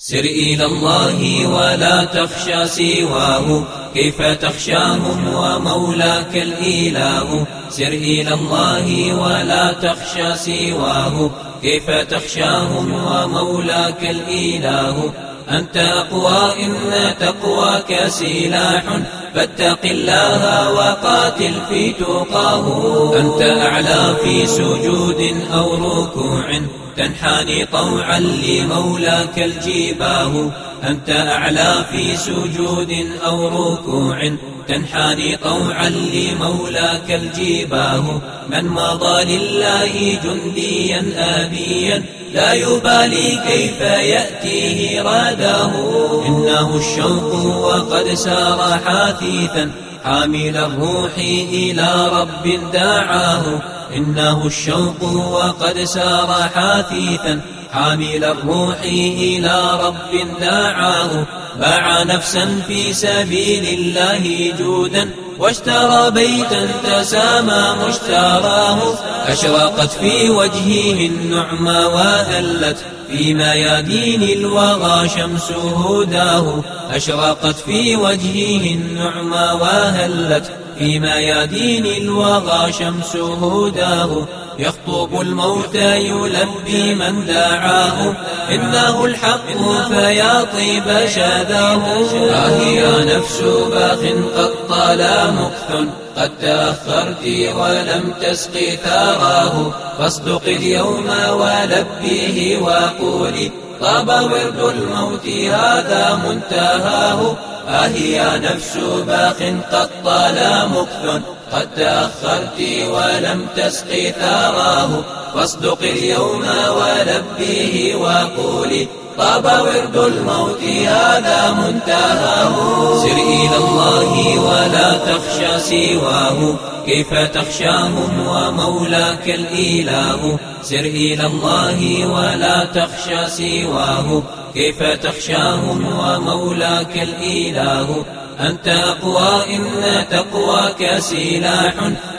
سر إلى الله ولا تخشى سواه. كيف تخشاهم ومولاك الإله؟ سر إلى الله ولا تخشى سواه. كيف تخشاهم ومولاك الإله؟ أنت أقوى إن تقواك سلاح. فاتق الله وقاتل في تقاه أنت أعلى في سجود أو ركوع. تنحني طوعا لمولاك الجباه. أنت أعلى في سجود أو ركوع. تنحني طوعا لمولاك الجباه. من مضى لله جنديا آبيا. لا يبالي كيف يأتيه راداه إنه الشوق وقد سار حثيثا حامل الروح إلى رب دعاه. إنه الشوق وقد سار حثيثا حامل الروح إلى رب دعاه. باع نفسا في سبيل الله جودا. واشترى بيتا تسامى مشتراه أشرقت في وجهه النعمى وهلت في ميادين الوغى شمس هداه أشرقت في وجهه النعمى وهلت في ميادين الوغى شمس هداه. يخطب الموت يلبي من دعاه. إنه الحق فيا طيب شذاه. آه يا نفس باخ قد طال مكث. قد تأخرت ولم تسقي ثاراه فاصدق اليوم ولبيه وقولي طاب ورد الموت هذا منتهاه. يا نفس باخ قد طال مكث قد تأخرت ولم تسقي ثاراه فاصدق اليوم ولبيه وقولي طاب ورد الموت هذا منتهاه. سر إلى الله ولا تخشى سواه. كيف تخشاهم ومولاك الإله؟ سر إلى الله ولا تخشى سواه. كيف تخشاهم ومولاك الإله؟ أنت أقوى إن تقواك سلاح.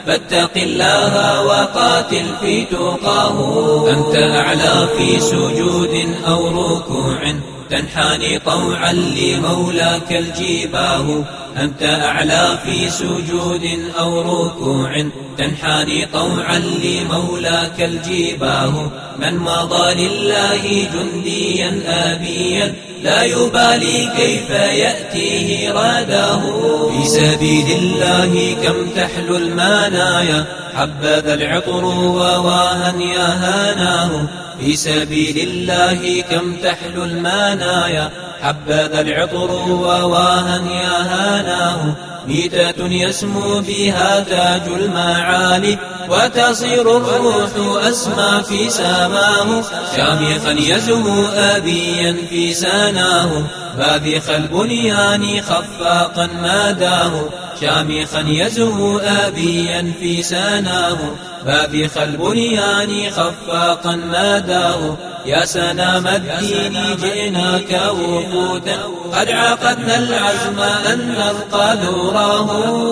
فاتق الله وقاتل في تقاه أنت أعلى في سجود أو ركوع. تنحني طوعا لمولاك الجباه. أنت أعلى في سجود أو ركوع تنحني طوعا لمولاك الجباه. من مضى لله جنديا آبيا لا يبالي كيف يأتيه راداه. في سبيل الله كم تحلو المنايا حبذا العطر وواها يا هاناه. في سبيل الله كم تحلو المنايا حبذا العطر وواها يا هاناه. ميتة يسمو بها تاج المعالي وتصير الروح أسمى في سماه. شامخا يزهو أبيا في سناه. باذخ البنيان خفاقا ماداه شامخا يزهو أبيا في سناه. باذخ البنيان خفاقا ماداه يا سنام الدين جئناك وفودا قد عقدنا العزم أن نلقى نوراه.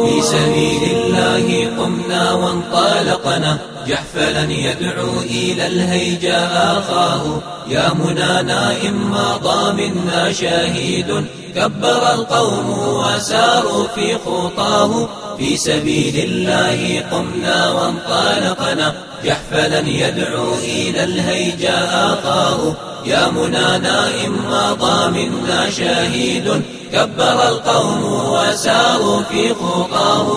في سبيل الله قمنا وانطلقنا. جحفلا يدعو إلى الهيجاء أخاه. يا منانا إن مضى منا شهيد كبر القوم وساروا في خطاه. في سبيل الله قمنا وانطلقنا جحفلا يدعو إلى الهيجاء أخاه. يا منانا إن مضى منا شهيد. كبر القوم وساروا في خطاه.